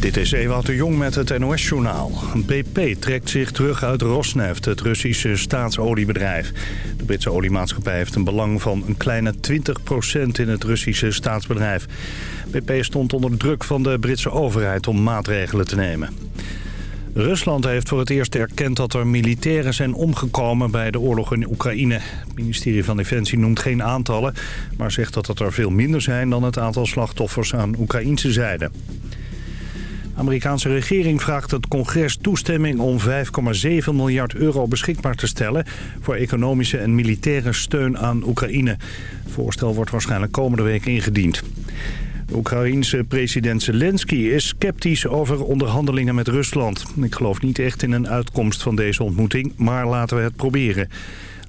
Dit is Ewout de Jong met het NOS-journaal. BP trekt zich terug uit Rosneft, het Russische staatsoliebedrijf. De Britse oliemaatschappij heeft een belang van een kleine 20% in het Russische staatsbedrijf. BP stond onder druk van de Britse overheid om maatregelen te nemen. Rusland heeft voor het eerst erkend dat er militairen zijn omgekomen bij de oorlog in Oekraïne. Het ministerie van Defensie noemt geen aantallen, maar zegt dat het er veel minder zijn dan het aantal slachtoffers aan Oekraïnse zijde. Amerikaanse regering vraagt het congres toestemming om 5,7 miljard euro beschikbaar te stellen voor economische en militaire steun aan Oekraïne. Het voorstel wordt waarschijnlijk komende week ingediend. Oekraïense president Zelensky is sceptisch over onderhandelingen met Rusland. Ik geloof niet echt in een uitkomst van deze ontmoeting, maar laten we het proberen.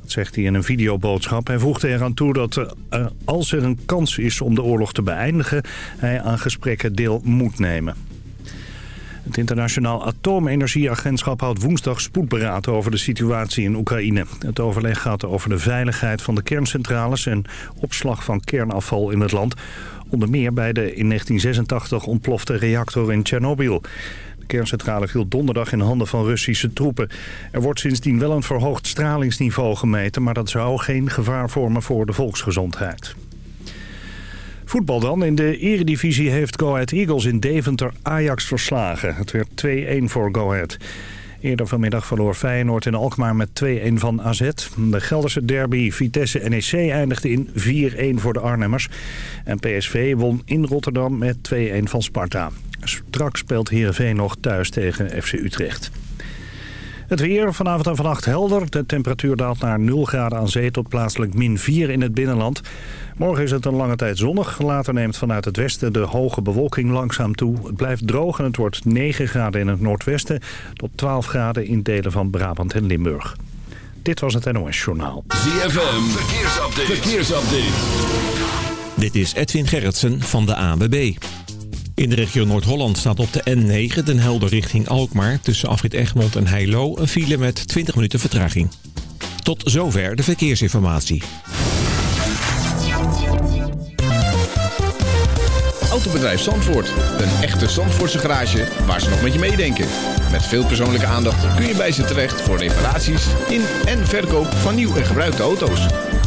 Dat zegt hij in een videoboodschap. Hij voegde eraan toe dat uh, als er een kans is om de oorlog te beëindigen... hij aan gesprekken deel moet nemen. Het Internationaal Atoomenergieagentschap houdt woensdag spoedberaad over de situatie in Oekraïne. Het overleg gaat over de veiligheid van de kerncentrales en opslag van kernafval in het land. Onder meer bij de in 1986 ontplofte reactor in Tsjernobyl. De kerncentrale viel donderdag in handen van Russische troepen. Er wordt sindsdien wel een verhoogd stralingsniveau gemeten... maar dat zou geen gevaar vormen voor de volksgezondheid. Voetbal dan. In de eredivisie heeft Go Ahead Eagles in Deventer Ajax verslagen. Het werd 2-1 voor Go Ahead. Eerder vanmiddag verloor Feyenoord in Alkmaar met 2-1 van AZ. De Gelderse derby Vitesse-NEC eindigde in 4-1 voor de Arnhemmers. En PSV won in Rotterdam met 2-1 van Sparta. Straks speelt Heerenveen nog thuis tegen FC Utrecht. Het weer vanavond en vannacht helder. De temperatuur daalt naar 0 graden aan zee tot plaatselijk min 4 in het binnenland. Morgen is het een lange tijd zonnig. Later neemt vanuit het westen de hoge bewolking langzaam toe. Het blijft droog en het wordt 9 graden in het noordwesten... tot 12 graden in delen van Brabant en Limburg. Dit was het NOS Journaal. ZFM, verkeersupdate. verkeersupdate. Dit is Edwin Gerritsen van de ANWB. In de regio Noord-Holland staat op de N9 Den Helder richting Alkmaar... tussen Afrit Egmond en Heilo een file met 20 minuten vertraging. Tot zover de verkeersinformatie. Autobedrijf Zandvoort. Een echte Zandvoortse garage waar ze nog met je meedenken. Met veel persoonlijke aandacht kun je bij ze terecht voor reparaties in en verkoop van nieuw en gebruikte auto's.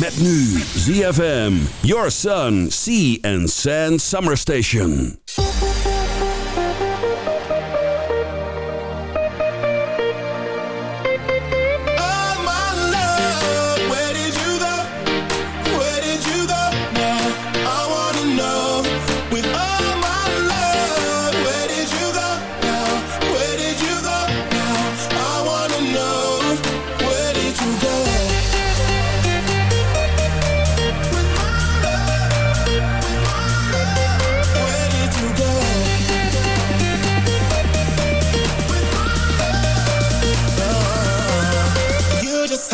Met nu ZFM, Your Sun, Sea and Sand Summer Station.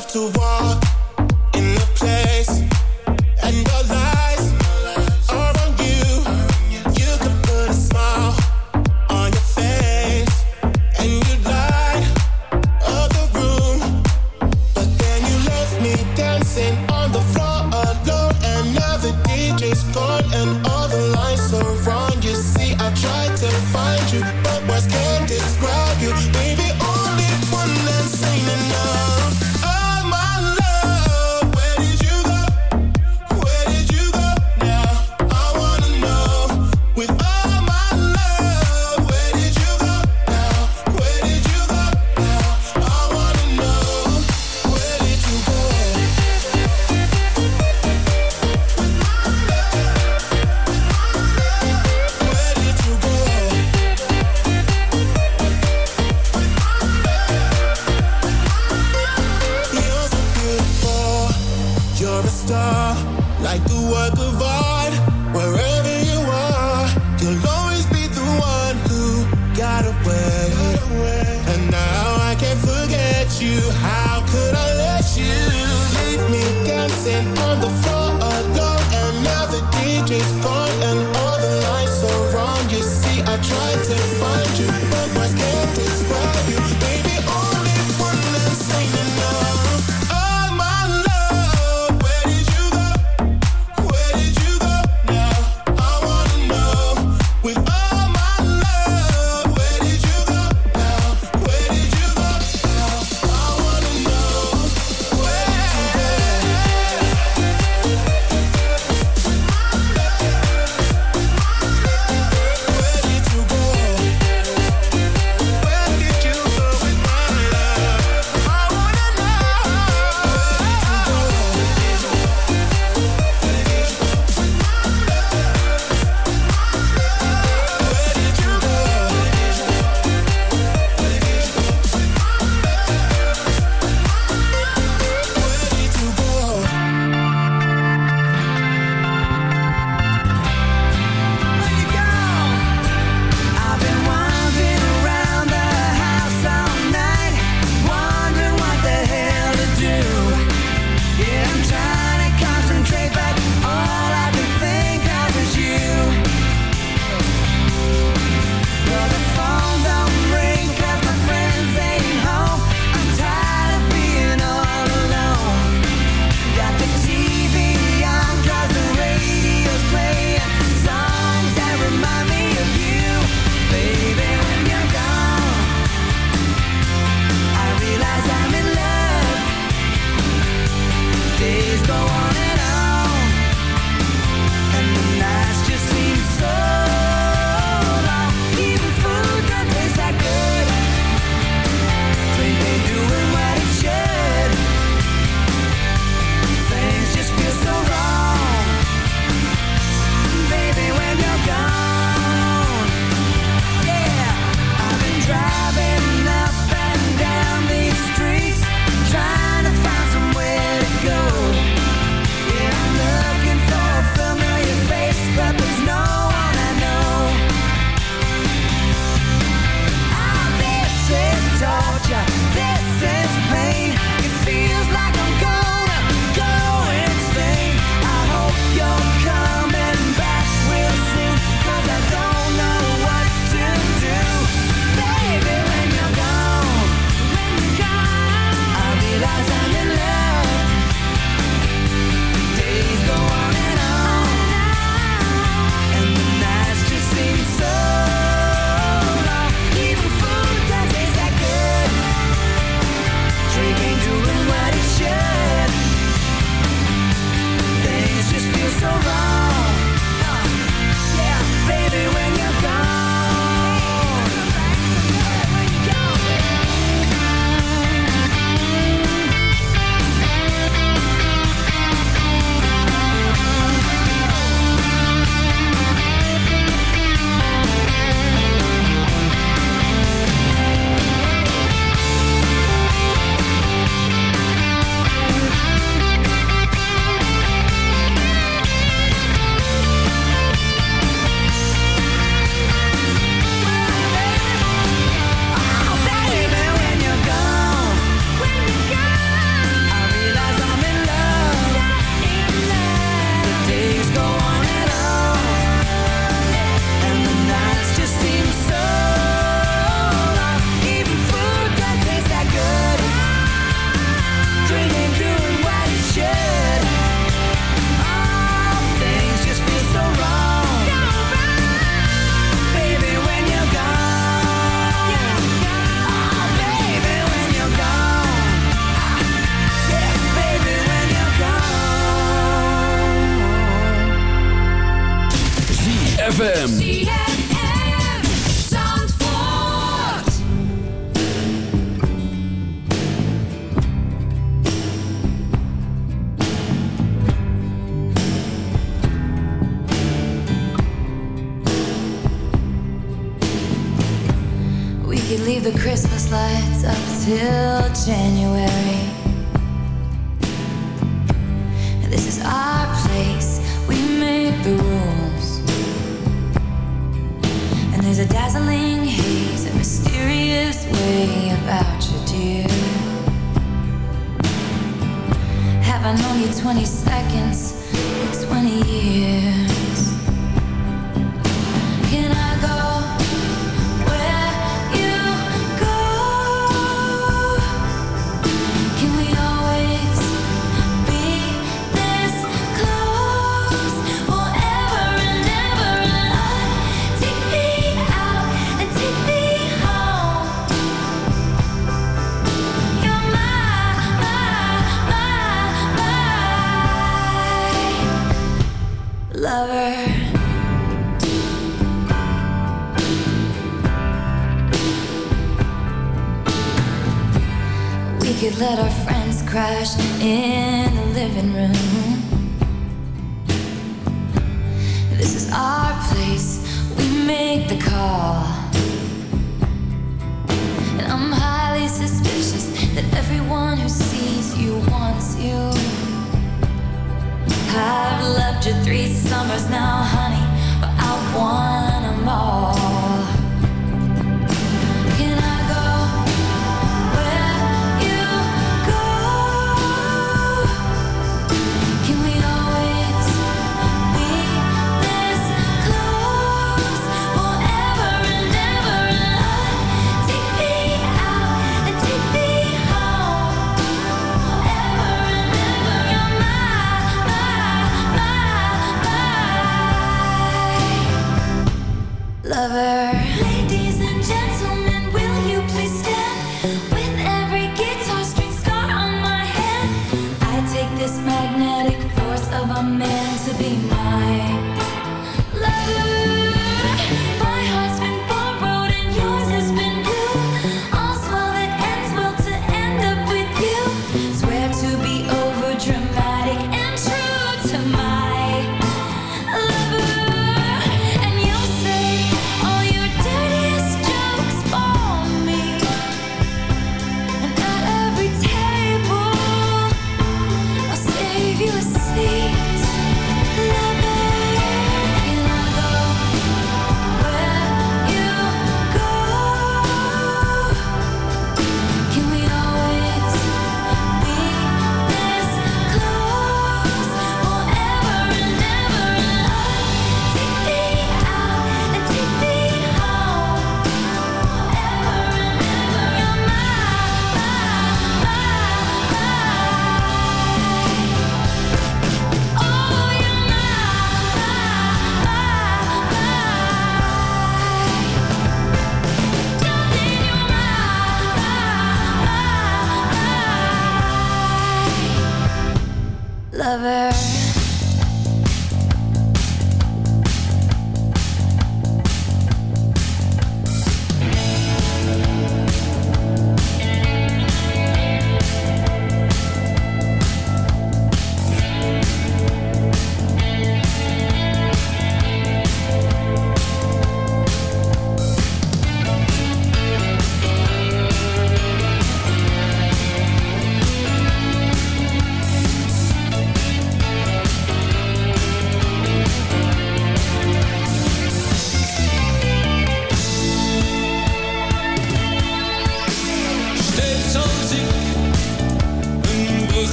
To walk in the place ZFM.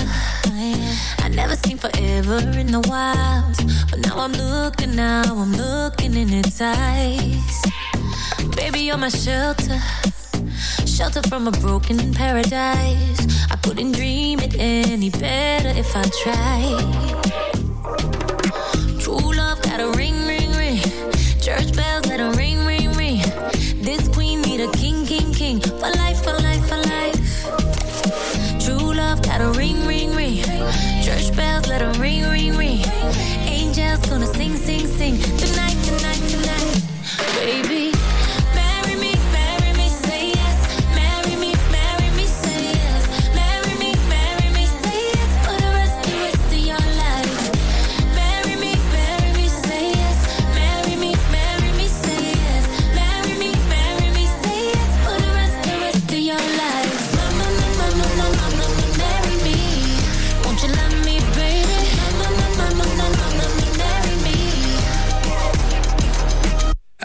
forever. I never seen forever in the wild. But now I'm looking, now I'm looking in its eyes. Baby, you're my shelter. Shelter from a broken paradise. I couldn't dream it any better if I tried.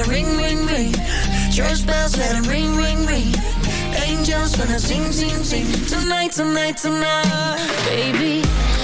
it ring, ring, ring. Church bells, let it ring, ring, ring. Angels wanna sing, sing, sing. Tonight, tonight, tonight, baby.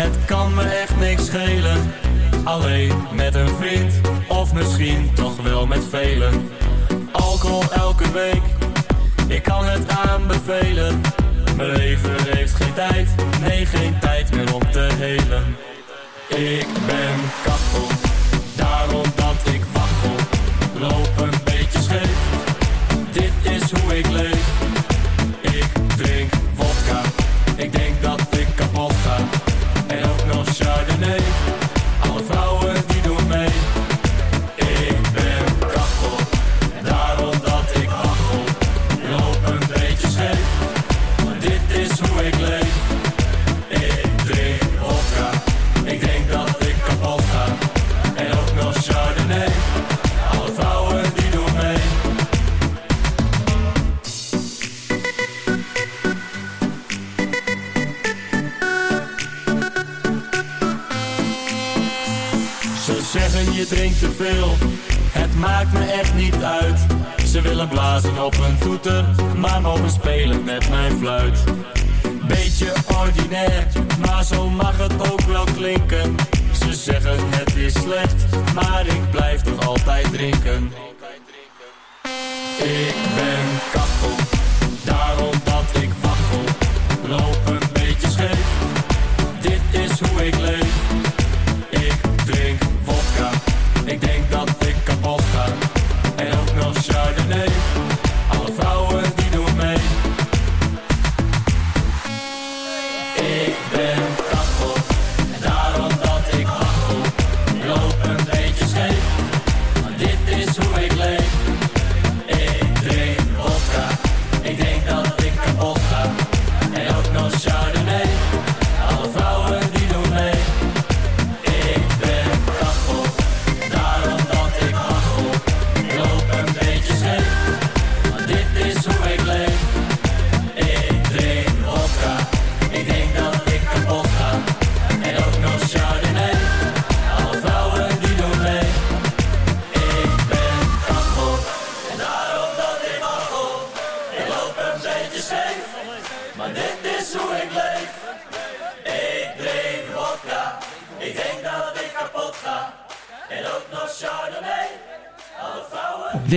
Het kan me echt niks schelen. Alleen met een vriend Of misschien toch wel met velen. Alcohol elke week Ik kan het aanbevelen. Mijn leven heeft geen tijd Nee, geen tijd meer om te helen. Ik ben kachel Daarom dat ik wachel Lopen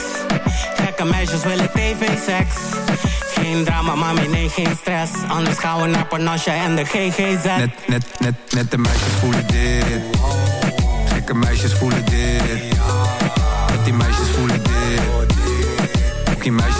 seks. Gekke meisjes willen tv-seks. Geen drama, mami, nee, geen stress. Anders gaan we naar Panache en de GGZ. Net, net, net, net de meisjes voelen dit. Gekke meisjes voelen dit. Net die meisjes voelen dit. Die meisjes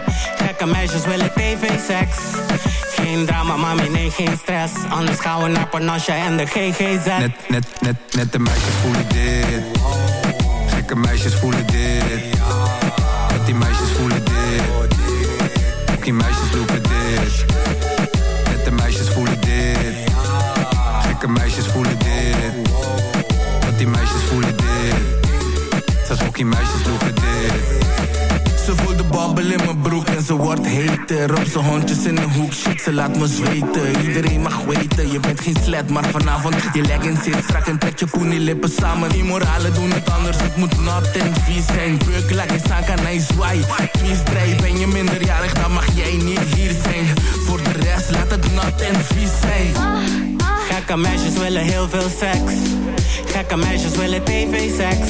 Gekke meisjes willen tv-seks. Geen drama, mami, nee, geen stress. Anders gaan we naar Panasja en de GGZ. Net, net, net, net de meisjes voelen dit. Gekke meisjes voelen dit. Net die meisjes voelen dit. Ook die meisjes lopen dit. Net de meisjes voelen dit. Gekke meisjes voelen dit. Net die meisjes voelen dit. Zelfs ook die meisjes lopen dit. Wordt heter Op zijn hondjes in een hoek, shit, ze laat me zweten. Iedereen mag weten, je bent geen slet Maar vanavond, je leggings zit strak en trek je poenie lippen samen. Die doen het anders, het moet nat en vies zijn. Beuk, laat je zaken naar je zwaai Vies draai, ben je minderjarig, dan mag jij niet hier zijn. Voor de rest, laat het nat en vies zijn. Gekke meisjes willen heel veel seks. Gekke meisjes willen tv-seks.